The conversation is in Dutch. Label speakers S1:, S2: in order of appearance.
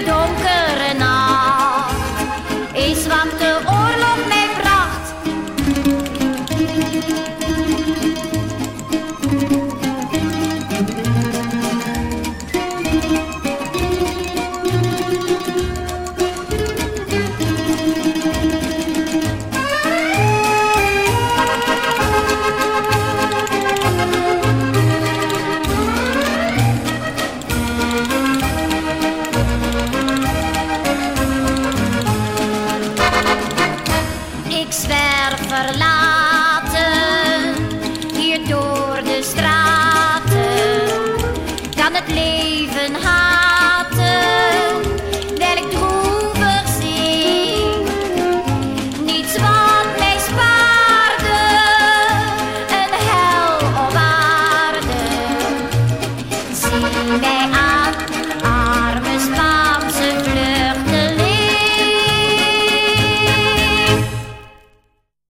S1: Don't. Leven haten,